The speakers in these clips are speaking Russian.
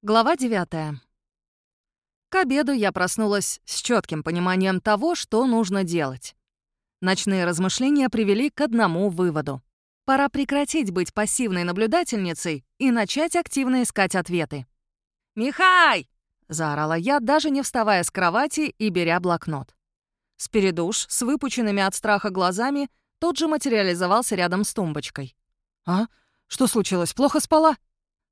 Глава 9. К обеду я проснулась с четким пониманием того, что нужно делать. Ночные размышления привели к одному выводу. Пора прекратить быть пассивной наблюдательницей и начать активно искать ответы. «Михай!» — заорала я, даже не вставая с кровати и беря блокнот. Спиридуш с выпученными от страха глазами тут же материализовался рядом с тумбочкой. «А? Что случилось? Плохо спала?»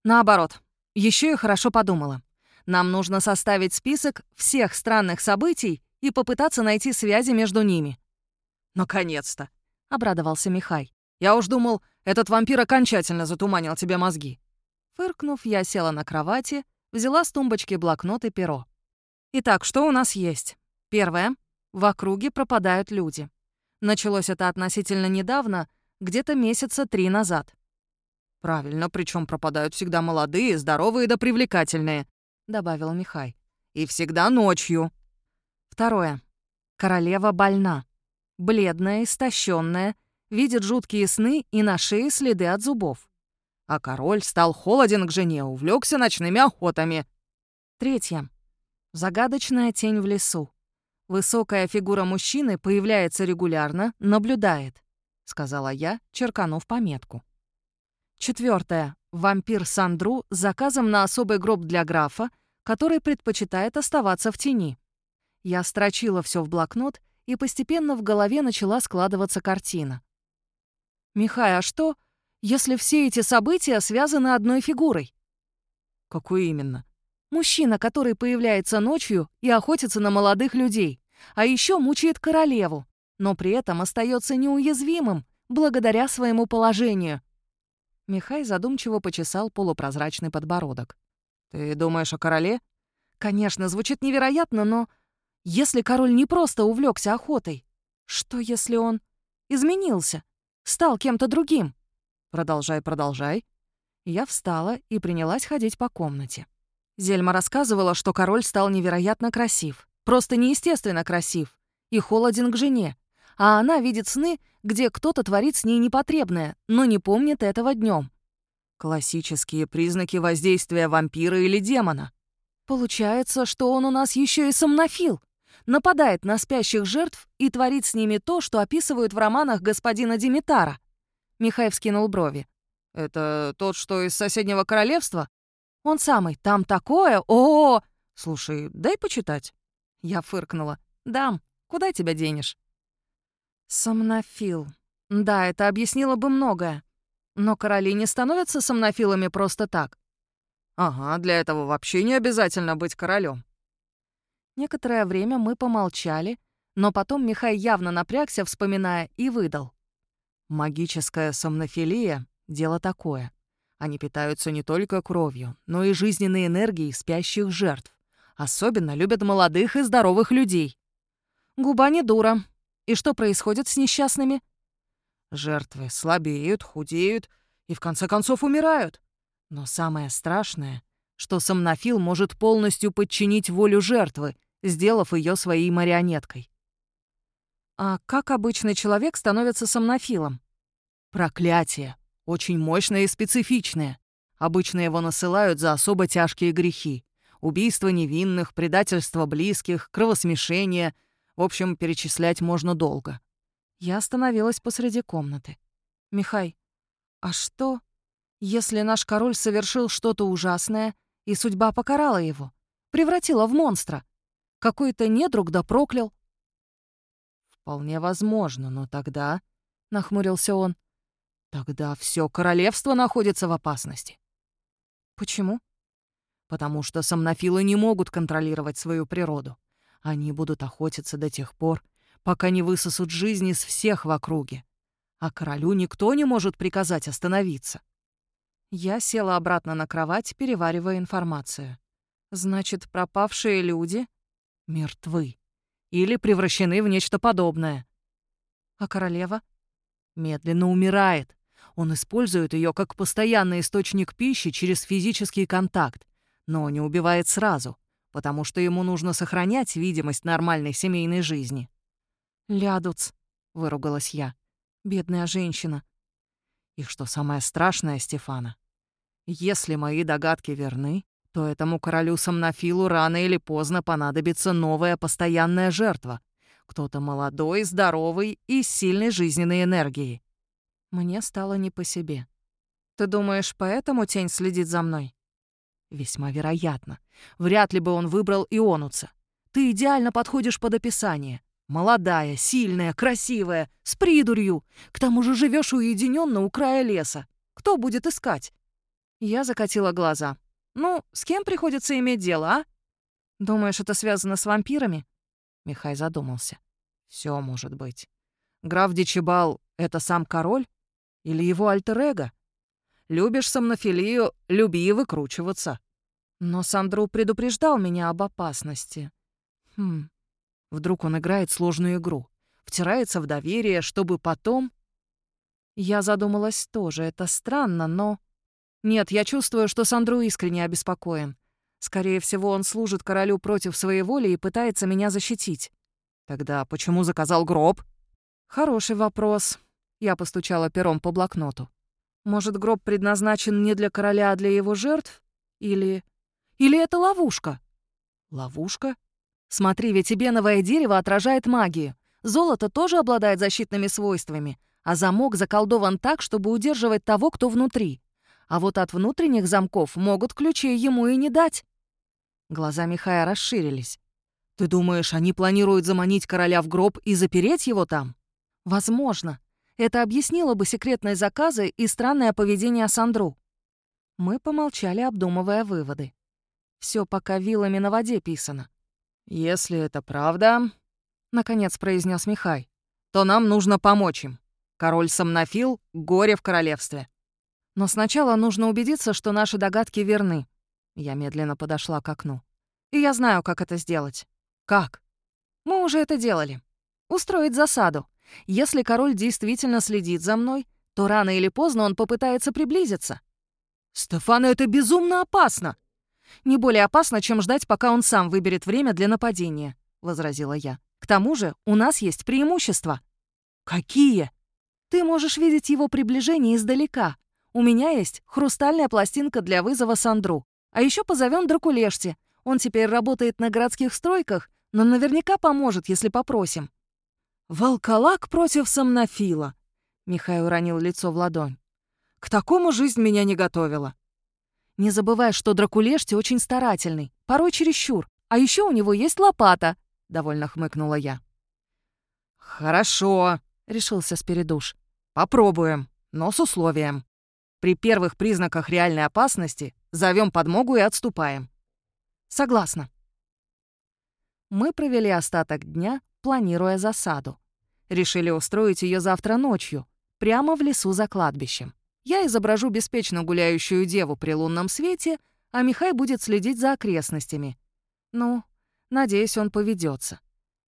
«Наоборот, еще и хорошо подумала. Нам нужно составить список всех странных событий и попытаться найти связи между ними. «Наконец-то!» — обрадовался Михай. «Я уж думал, этот вампир окончательно затуманил тебе мозги». Фыркнув, я села на кровати, взяла с тумбочки блокнот и перо. Итак, что у нас есть? Первое. В округе пропадают люди. Началось это относительно недавно, где-то месяца три назад. «Правильно, причем пропадают всегда молодые, здоровые да привлекательные», — добавил Михай. «И всегда ночью». Второе. Королева больна. Бледная, истощенная, видит жуткие сны и на шее следы от зубов. А король стал холоден к жене, увлекся ночными охотами. Третье. Загадочная тень в лесу. Высокая фигура мужчины появляется регулярно, наблюдает, сказала я, черканув пометку. Четвертое. Вампир Сандру с заказом на особый гроб для графа, который предпочитает оставаться в тени. Я строчила все в блокнот, и постепенно в голове начала складываться картина. «Михай, а что, если все эти события связаны одной фигурой?» «Какой именно?» «Мужчина, который появляется ночью и охотится на молодых людей, а еще мучает королеву, но при этом остается неуязвимым благодаря своему положению. Михай задумчиво почесал полупрозрачный подбородок. «Ты думаешь о короле?» «Конечно, звучит невероятно, но... Если король не просто увлекся охотой, что если он изменился, стал кем-то другим?» «Продолжай, продолжай». Я встала и принялась ходить по комнате. Зельма рассказывала, что король стал невероятно красив. Просто неестественно красив. И холоден к жене а она видит сны, где кто-то творит с ней непотребное, но не помнит этого днем. Классические признаки воздействия вампира или демона. Получается, что он у нас еще и сомнофил. Нападает на спящих жертв и творит с ними то, что описывают в романах господина Димитара. Михай вскинул брови. «Это тот, что из соседнего королевства?» «Он самый. Там такое! О, -о, -о! Слушай, дай почитать». Я фыркнула. «Дам. Куда тебя денешь?» Сомнофил. Да, это объяснило бы многое. Но короли не становятся сомнофилами просто так. Ага, для этого вообще не обязательно быть королем. Некоторое время мы помолчали, но потом Михай явно напрягся, вспоминая, и выдал. Магическая сомнофилия — дело такое. Они питаются не только кровью, но и жизненной энергией спящих жертв. Особенно любят молодых и здоровых людей. Губа не дура, и что происходит с несчастными? Жертвы слабеют, худеют и в конце концов умирают. Но самое страшное, что сомнофил может полностью подчинить волю жертвы, сделав ее своей марионеткой. А как обычный человек становится сомнофилом? Проклятие. Очень мощное и специфичное. Обычно его насылают за особо тяжкие грехи. Убийство невинных, предательство близких, кровосмешение — в общем, перечислять можно долго. Я остановилась посреди комнаты. «Михай, а что, если наш король совершил что-то ужасное, и судьба покарала его, превратила в монстра? Какой-то недруг да проклял?» «Вполне возможно, но тогда...» — нахмурился он. «Тогда все королевство находится в опасности». «Почему?» «Потому что сомнофилы не могут контролировать свою природу. Они будут охотиться до тех пор, пока не высосут жизнь из всех в округе. А королю никто не может приказать остановиться. Я села обратно на кровать, переваривая информацию. Значит, пропавшие люди мертвы или превращены в нечто подобное. А королева медленно умирает. Он использует ее как постоянный источник пищи через физический контакт, но не убивает сразу — потому что ему нужно сохранять видимость нормальной семейной жизни. «Лядуц», — выругалась я, — «бедная женщина». И что самое страшное, Стефана, если мои догадки верны, то этому королю Сомнофилу рано или поздно понадобится новая постоянная жертва. Кто-то молодой, здоровый и с сильной жизненной энергией. Мне стало не по себе. Ты думаешь, поэтому тень следит за мной? Весьма вероятно. Вряд ли бы он выбрал Ионуца. Ты идеально подходишь под описание. Молодая, сильная, красивая, с придурью. К тому же живешь уединенно у края леса. Кто будет искать? Я закатила глаза. Ну, с кем приходится иметь дело, а? Думаешь, это связано с вампирами? Михай задумался. Все может быть. Граф Дичибал — это сам король? Или его альтер-эго? Любишь сомнофилию, люби выкручиваться. Но Сандру предупреждал меня об опасности. Хм, Вдруг он играет сложную игру, втирается в доверие, чтобы потом... Я задумалась тоже, это странно, но... Нет, я чувствую, что Сандру искренне обеспокоен. Скорее всего, он служит королю против своей воли и пытается меня защитить. Тогда почему заказал гроб? Хороший вопрос. Я постучала пером по блокноту. Может, гроб предназначен не для короля, а для его жертв? Или... Или это ловушка? Ловушка? Смотри, ведь эбеновое дерево отражает магию. Золото тоже обладает защитными свойствами, а замок заколдован так, чтобы удерживать того, кто внутри. А вот от внутренних замков могут ключи ему и не дать. Глаза Михая расширились. «Ты думаешь, они планируют заманить короля в гроб и запереть его там?» «Возможно. Это объяснило бы секретные заказы и странное поведение Сандру». Мы помолчали, обдумывая выводы. Все пока вилами на воде писано. «Если это правда», — наконец произнес Михай, «то нам нужно помочь им. Король Сомнофил — горе в королевстве». Но сначала нужно убедиться, что наши догадки верны. Я медленно подошла к окну. И я знаю, как это сделать. Как? Мы уже это делали. Устроить засаду. Если король действительно следит за мной, то рано или поздно он попытается приблизиться. «Стефана, это безумно опасно!» Не более опасно, чем ждать, пока он сам выберет время для нападения», — возразила я. «К тому же у нас есть преимущества». «Какие?» «Ты можешь видеть его приближение издалека. У меня есть хрустальная пластинка для вызова Сандру. А еще позовем Дракулешти. Он теперь работает на городских стройках, но наверняка поможет, если попросим». «Волколак против сомнофила», — Михай уронил лицо в ладонь. «К такому жизнь меня не готовила. Не забывай, что Дракулешти очень старательный, порой чересчур. А еще у него есть лопата», — довольно хмыкнула я. «Хорошо», — решился Спиридуш. «Попробуем, но с условием. При первых признаках реальной опасности зовем подмогу и отступаем». «Согласна». Мы провели остаток дня, планируя засаду. Решили устроить ее завтра ночью, прямо в лесу за кладбищем. Я изображу беспечно гуляющую деву при лунном свете, а Михай будет следить за окрестностями. Ну, надеюсь, он поведется.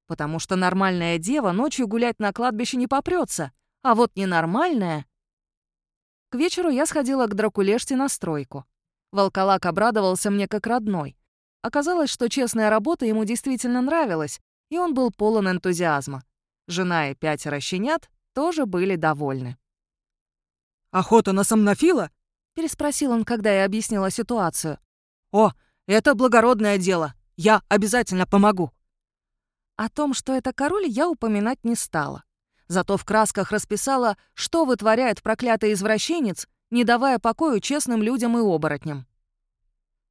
Потому что нормальная дева ночью гулять на кладбище не попрется, а вот ненормальная... К вечеру я сходила к Дракулеште на стройку. Волколак обрадовался мне как родной. Оказалось, что честная работа ему действительно нравилась, и он был полон энтузиазма. Жена и пятеро щенят тоже были довольны. «Охота на сомнофила?» — переспросил он, когда я объяснила ситуацию. «О, это благородное дело. Я обязательно помогу». О том, что это король, я упоминать не стала. Зато в красках расписала, что вытворяет проклятый извращенец, не давая покою честным людям и оборотням.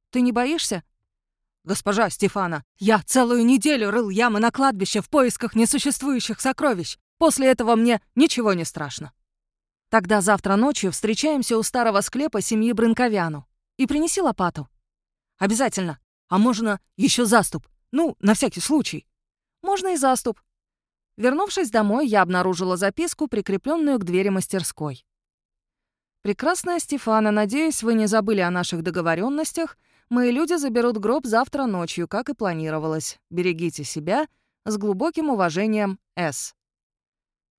«Ты не боишься?» «Госпожа Стефана, я целую неделю рыл ямы на кладбище в поисках несуществующих сокровищ. После этого мне ничего не страшно». Тогда завтра ночью встречаемся у старого склепа семьи Брынковяну. И принеси лопату. Обязательно. А можно еще заступ. Ну, на всякий случай. Можно и заступ. Вернувшись домой, я обнаружила записку, прикрепленную к двери мастерской. «Прекрасная Стефана, надеюсь, вы не забыли о наших договоренностях. Мои люди заберут гроб завтра ночью, как и планировалось. Берегите себя. С глубоким уважением, С».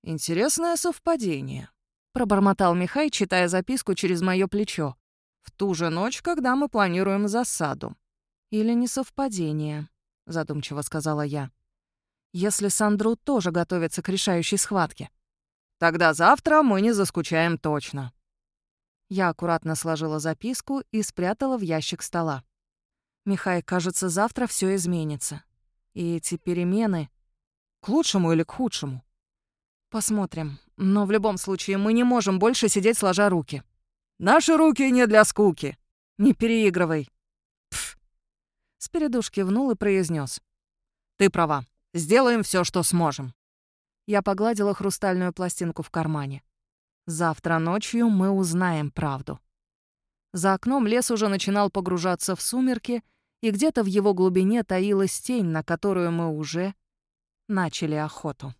Интересное совпадение. — пробормотал Михай, читая записку через мое плечо. «В ту же ночь, когда мы планируем засаду». «Или несовпадение», — задумчиво сказала я. «Если Сандру тоже готовится к решающей схватке». «Тогда завтра мы не заскучаем точно». Я аккуратно сложила записку и спрятала в ящик стола. Михай, кажется, завтра все изменится. И эти перемены... К лучшему или к худшему? Посмотрим. Но в любом случае мы не можем больше сидеть сложа руки. Наши руки не для скуки. Не переигрывай. Пф. Спиридуш кивнул и произнес: Ты права. Сделаем все, что сможем. Я погладила хрустальную пластинку в кармане. Завтра ночью мы узнаем правду. За окном лес уже начинал погружаться в сумерки, и где-то в его глубине таилась тень, на которую мы уже начали охоту.